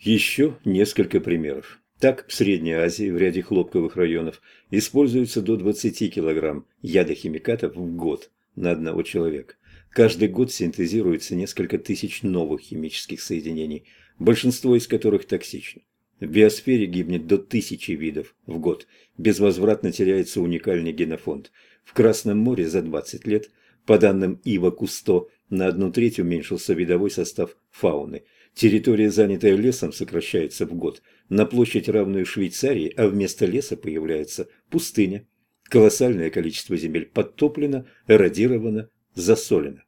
Еще несколько примеров. Так, в Средней Азии, в ряде хлопковых районов, используется до 20 кг ядохимикатов в год на одного человека. Каждый год синтезируется несколько тысяч новых химических соединений, большинство из которых токсичны. В биосфере гибнет до тысячи видов в год, безвозвратно теряется уникальный генофонд. В Красном море за 20 лет, по данным Ива Кусто, на одну треть уменьшился видовой состав фауны – Территория, занятая лесом, сокращается в год на площадь, равную Швейцарии, а вместо леса появляется пустыня. Колоссальное количество земель подтоплено, эродировано, засолено.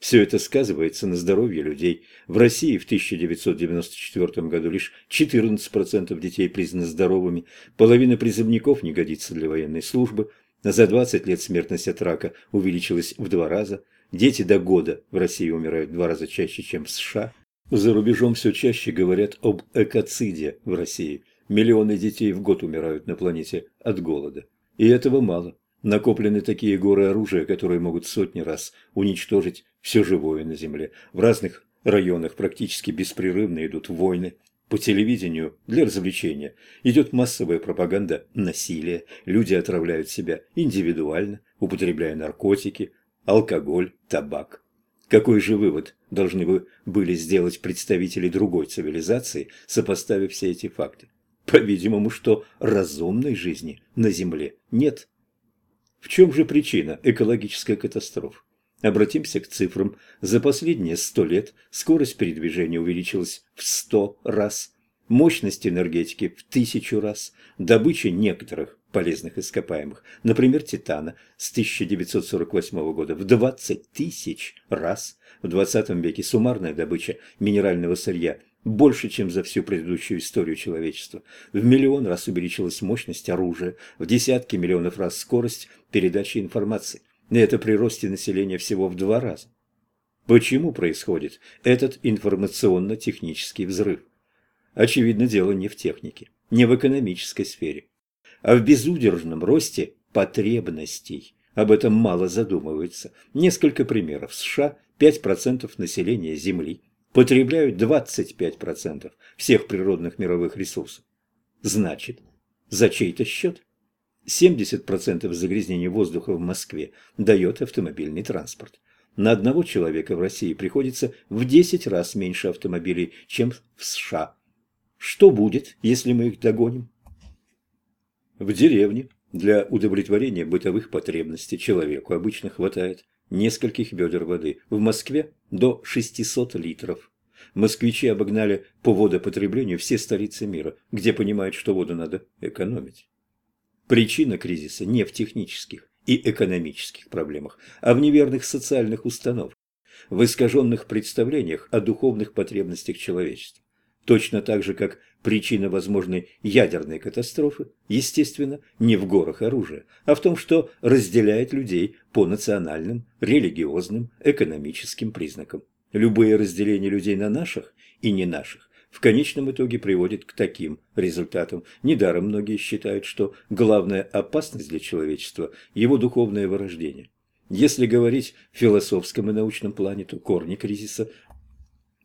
Все это сказывается на здоровье людей. В России в 1994 году лишь 14% детей признаны здоровыми, половина призывников не годится для военной службы, за 20 лет смертность от рака увеличилась в два раза, дети до года в России умирают два раза чаще, чем в США. За рубежом все чаще говорят об экоциде в России. Миллионы детей в год умирают на планете от голода. И этого мало. Накоплены такие горы оружия, которые могут сотни раз уничтожить все живое на Земле. В разных районах практически беспрерывно идут войны. По телевидению для развлечения идет массовая пропаганда насилия. Люди отравляют себя индивидуально, употребляя наркотики, алкоголь, табак. Какой же вывод должны бы были сделать представители другой цивилизации, сопоставив все эти факты? По-видимому, что разумной жизни на Земле нет. В чем же причина экологической катастрофы? Обратимся к цифрам. За последние сто лет скорость передвижения увеличилась в сто раз, мощность энергетики в тысячу раз, добыча некоторых полезных ископаемых, например, титана, с 1948 года в 20 тысяч раз. В 20 веке суммарная добыча минерального сырья больше, чем за всю предыдущую историю человечества. В миллион раз увеличилась мощность оружия, в десятки миллионов раз скорость передачи информации. И это при росте населения всего в два раза. Почему происходит этот информационно-технический взрыв? Очевидно, дело не в технике, не в экономической сфере а в безудержном росте потребностей. Об этом мало задумываются. Несколько примеров. США 5% населения Земли потребляют 25% всех природных мировых ресурсов. Значит, за чей-то счет 70% загрязнения воздуха в Москве дает автомобильный транспорт. На одного человека в России приходится в 10 раз меньше автомобилей, чем в США. Что будет, если мы их догоним? В деревне для удовлетворения бытовых потребностей человеку обычно хватает нескольких ведер воды. В Москве до 600 литров. Москвичи обогнали по водопотреблению все столицы мира, где понимают, что воду надо экономить. Причина кризиса не в технических и экономических проблемах, а в неверных социальных установках, в искаженных представлениях о духовных потребностях человечества. Точно так же, как причина возможной ядерной катастрофы, естественно, не в горах оружия, а в том, что разделяет людей по национальным, религиозным, экономическим признакам. Любые разделения людей на наших и не наших в конечном итоге приводит к таким результатам. Недаром многие считают, что главная опасность для человечества – его духовное вырождение. Если говорить в философском и научном плане, то корни кризиса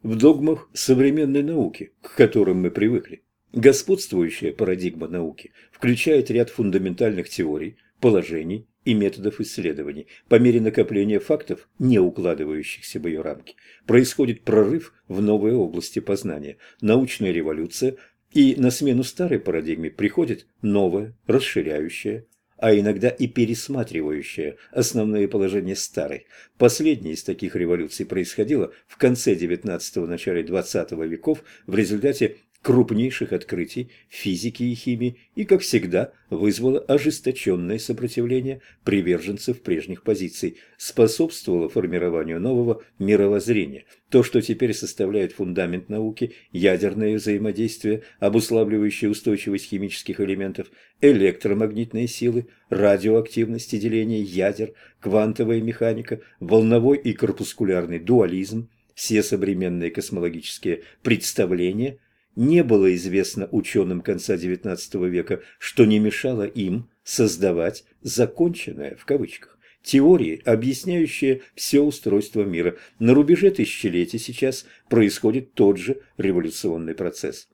в догмах современной науки, к которым мы привыкли. Господствующая парадигма науки включает ряд фундаментальных теорий, положений и методов исследований. По мере накопления фактов, не укладывающихся в ее рамки, происходит прорыв в новые области познания, научная революция, и на смену старой парадигме приходит новая, расширяющая, а иногда и пересматривающая основные положения старой. Последняя из таких революций происходила в конце XIX – начале XX веков в результате крупнейших открытий физики и химии и, как всегда, вызвало ожесточенное сопротивление приверженцев прежних позиций, способствовало формированию нового мировоззрения. То, что теперь составляет фундамент науки, ядерное взаимодействие, обуславливающее устойчивость химических элементов, электромагнитные силы, радиоактивность и деление ядер, квантовая механика, волновой и корпускулярный дуализм, все современные космологические представления – не было известно ученым конца XIX века, что не мешало им создавать «законченное» в кавычках теории, объясняющие все устройство мира. На рубеже тысячелетий сейчас происходит тот же революционный процесс.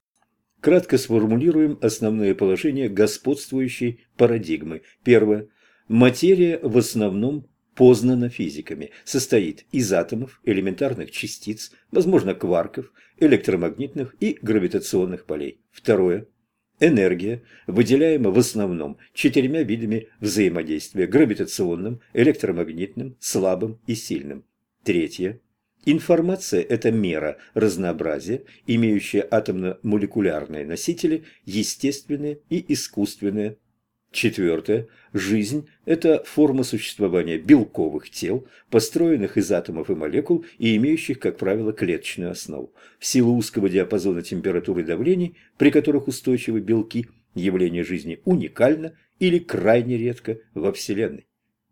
Кратко сформулируем основные положения господствующей парадигмы. Первое. Материя в основном познана физиками, состоит из атомов, элементарных частиц, возможно, кварков, электромагнитных и гравитационных полей. Второе. Энергия выделяема в основном четырьмя видами взаимодействия – гравитационным, электромагнитным, слабым и сильным. Третье. Информация – это мера разнообразия, имеющая атомно-молекулярные носители, естественные и искусственные. Четвертое. Жизнь – это форма существования белковых тел, построенных из атомов и молекул и имеющих, как правило, клеточную основу. В силу узкого диапазона температуры и давлений, при которых устойчивы белки, явление жизни уникально или крайне редко во Вселенной.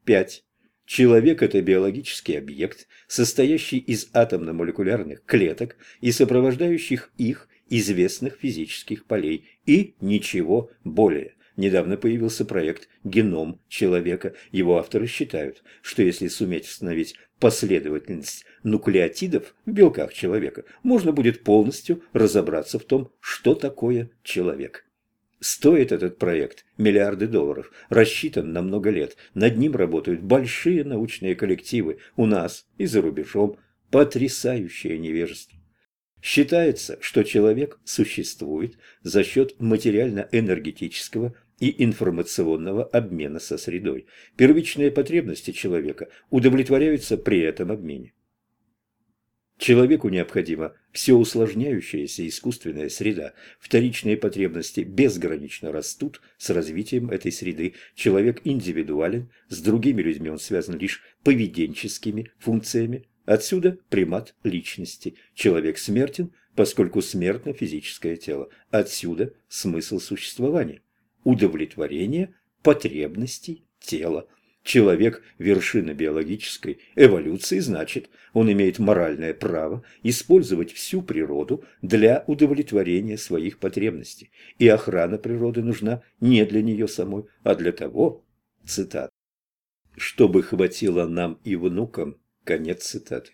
Пять. Человек – это биологический объект, состоящий из атомно-молекулярных клеток и сопровождающих их известных физических полей, и ничего более. Недавно появился проект «Геном человека». Его авторы считают, что если суметь установить последовательность нуклеотидов в белках человека, можно будет полностью разобраться в том, что такое человек. Стоит этот проект миллиарды долларов, рассчитан на много лет. Над ним работают большие научные коллективы у нас и за рубежом. Потрясающее невежество. Считается, что человек существует за счет материально-энергетического и информационного обмена со средой. Первичные потребности человека удовлетворяются при этом обмене. Человеку необходима все усложняющаяся искусственная среда. Вторичные потребности безгранично растут с развитием этой среды. Человек индивидуален, с другими людьми он связан лишь поведенческими функциями. Отсюда примат личности. Человек смертен, поскольку смертно физическое тело. Отсюда смысл существования. Удовлетворение потребностей тела. Человек – вершина биологической эволюции, значит, он имеет моральное право использовать всю природу для удовлетворения своих потребностей. И охрана природы нужна не для нее самой, а для того, цитат, чтобы хватило нам и внукам, конец цитаты.